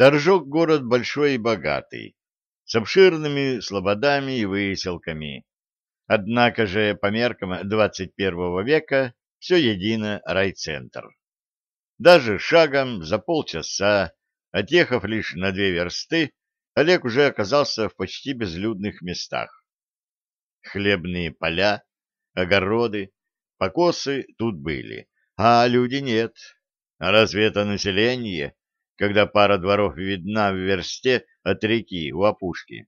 Торжок город большой и богатый, с обширными слободами и выселками. Однако же по меркам 21 века все едино райцентр. Даже шагом за полчаса, отъехав лишь на две версты, Олег уже оказался в почти безлюдных местах. Хлебные поля, огороды, покосы тут были, а люди нет. Разве это население, когда пара дворов видна в версте от реки у опушки?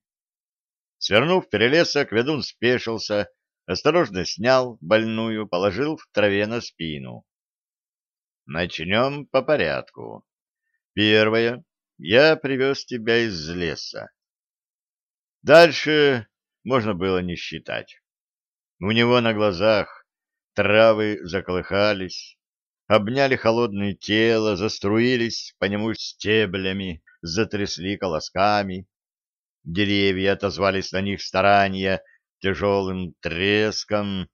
Свернув перелесок, ведун спешился, осторожно снял больную, положил в траве на спину. Начнем по порядку. Первое. Я привез тебя из леса. Дальше можно было не считать. У него на глазах травы заколыхались, обняли холодное тело, заструились по нему стеблями, затрясли колосками. Деревья отозвались на них старания тяжелым треском,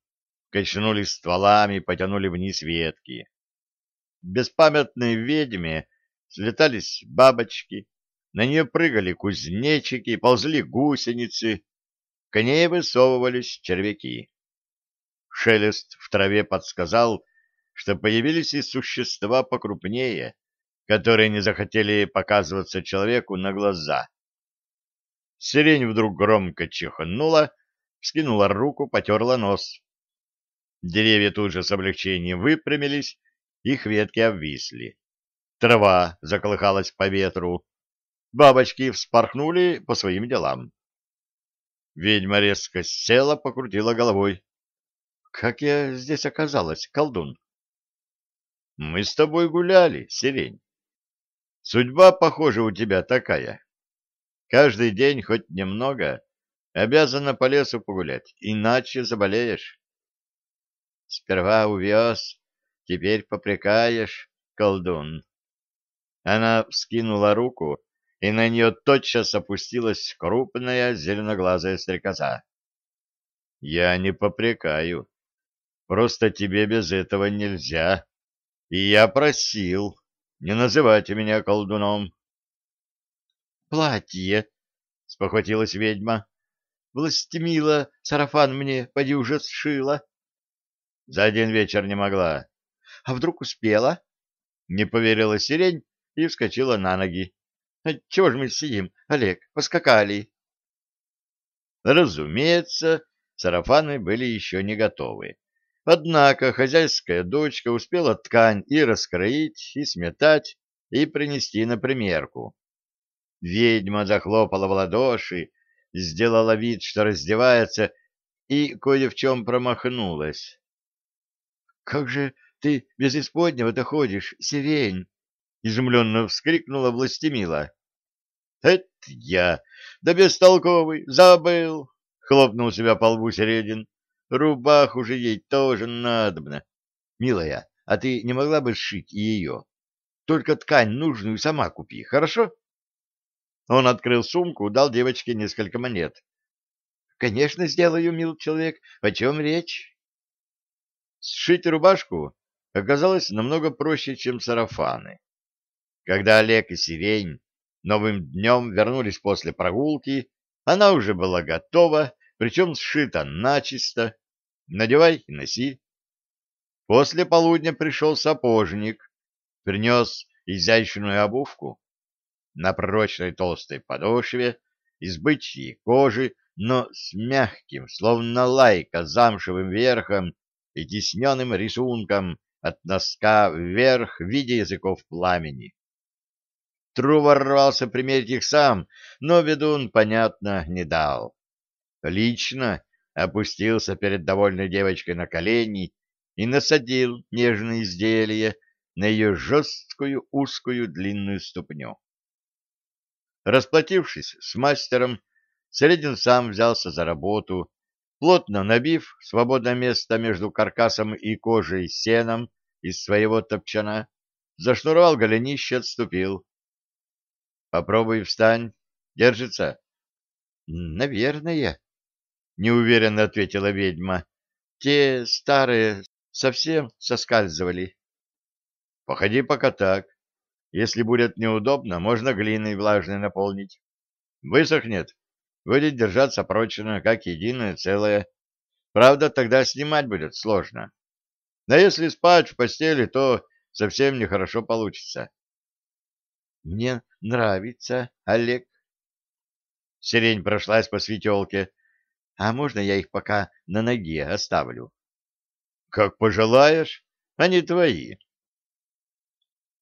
качнулись стволами, потянули вниз ветки. Беспамятной ведьме слетались бабочки, на нее прыгали кузнечики, ползли гусеницы, к ней высовывались червяки. Шелест в траве подсказал, что появились и существа покрупнее, которые не захотели показываться человеку на глаза. Сирень вдруг громко чихнула, вскинула руку, потерла нос. Деревья тут же с облегчением выпрямились, их ветки обвисли. Трава заколыхалась по ветру. Бабочки вспорхнули по своим делам. Ведьма резко села, покрутила головой. — Как я здесь оказалась, колдун? — Мы с тобой гуляли, сирень. Судьба, похоже, у тебя такая. Каждый день хоть немного обязана по лесу погулять, иначе заболеешь. Сперва увез, теперь попрекаешь, колдун. Она вскинула руку, и на нее тотчас опустилась крупная зеленоглазая стрекоза. — Я не попрекаю. Просто тебе без этого нельзя. И я просил не называть меня колдуном. — Платье, — спохватилась ведьма. — Властемила сарафан мне поди уже сшила. — За один вечер не могла. — А вдруг успела? — не поверила сирень и вскочила на ноги. — Чего ж мы сидим, Олег? Поскакали. Разумеется, сарафаны были еще не готовы. Однако хозяйская дочка успела ткань и раскроить, и сметать, и принести на примерку. Ведьма захлопала в ладоши, сделала вид, что раздевается, и кое в чем промахнулась. — Как же ты без исподнего-то ходишь, сирень? — изумленно вскрикнула Властемила. — Это я! Да бестолковый! Забыл! — хлопнул себя по лбу Середин. — Рубаху же ей тоже надобно. Милая, а ты не могла бы сшить ее? Только ткань нужную сама купи, хорошо? Он открыл сумку, дал девочке несколько монет. — Конечно, сделаю, мил человек. О чем речь? Сшить рубашку оказалось намного проще, чем сарафаны. Когда Олег и Сирень новым днем вернулись после прогулки, она уже была готова, причем сшита начисто. Надевай и носи. После полудня пришел сапожник, принес изящную обувку. На прочной толстой подошве из бычьей кожи, но с мягким, словно лайка, замшевым верхом и тесненным рисунком от носка вверх в виде языков пламени. Трувор рвался примерить их сам, но ведун, понятно, не дал. Лично опустился перед довольной девочкой на колени и насадил нежное изделие на ее жесткую, узкую, длинную ступню. Расплатившись с мастером, Середин сам взялся за работу, плотно набив свободное место между каркасом и кожей сеном из своего топчана, зашнуровал голенище, отступил. Попробуй встань. Держится? Наверное, неуверенно ответила ведьма. Те старые совсем соскальзывали. Походи пока так. Если будет неудобно, можно глиной влажной наполнить. Высохнет, будет держаться прочно, как единое целое. Правда, тогда снимать будет сложно. Но если спать в постели, то совсем нехорошо получится. Мне нравится, Олег. Сирень прошлась по светелке. А можно я их пока на ноге оставлю? Как пожелаешь, они твои.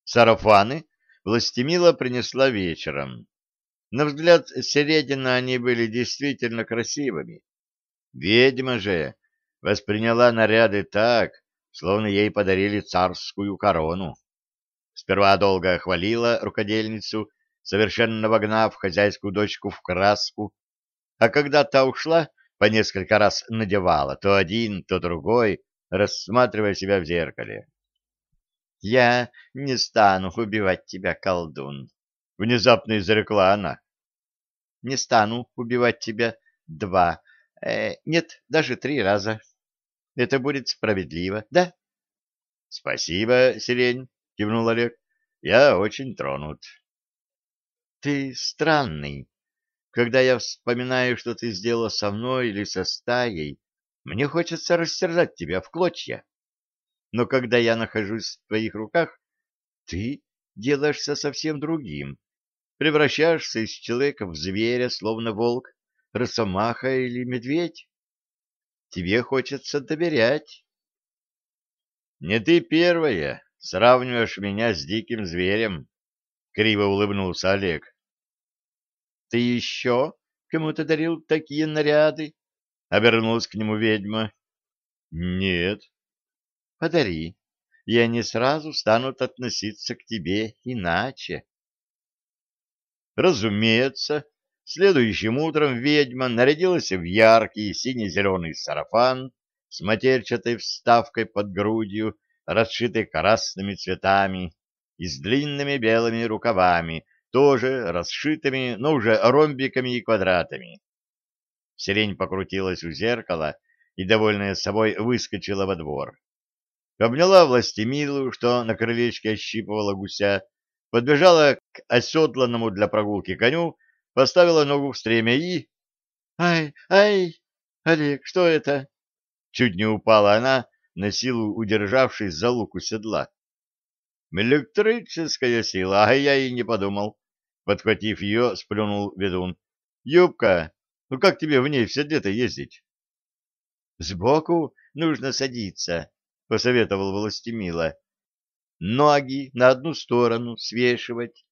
Сарафаны Властемила принесла вечером. На взгляд Середина они были действительно красивыми. Ведьма же восприняла наряды так, словно ей подарили царскую корону. Сперва долго хвалила рукодельницу, совершенно вогнав хозяйскую дочку в краску, а когда та ушла, по несколько раз надевала то один, то другой, рассматривая себя в зеркале. — Я не стану убивать тебя, колдун, — внезапно изрекла она. — Не стану убивать тебя два, э, нет, даже три раза. Это будет справедливо, да? — Спасибо, Сирень, — кивнул Олег. — Я очень тронут. — Ты странный. Когда я вспоминаю, что ты сделала со мной или со стаей, мне хочется растерзать тебя в клочья. Но когда я нахожусь в твоих руках, ты делаешься совсем другим, превращаешься из человека в зверя, словно волк, росомаха или медведь. Тебе хочется доверять. — Не ты первая, сравниваешь меня с диким зверем, — криво улыбнулся Олег. — Ты еще кому-то дарил такие наряды? — обернулась к нему ведьма. — Нет. — Подари, и они сразу станут относиться к тебе иначе. Разумеется, следующим утром ведьма нарядилась в яркий сине-зеленый сарафан с матерчатой вставкой под грудью расшитой красными цветами и с длинными белыми рукавами, тоже расшитыми, но уже ромбиками и квадратами. Сирень покрутилась у зеркала и, довольная собой, выскочила во двор. Обняла властемилу, что на крылечке ощипывала гуся, подбежала к оседланному для прогулки коню, поставила ногу в стремя и... «Ай, ай! Олег, что это?» Чуть не упала она, на силу удержавшись за луку седла. «Электрическая сила, а я и не подумал». Подхватив ее, сплюнул ведун. «Юбка, ну как тебе в ней в седле-то ездить?» «Сбоку нужно садиться», — посоветовал Властемила. «Ноги на одну сторону свешивать,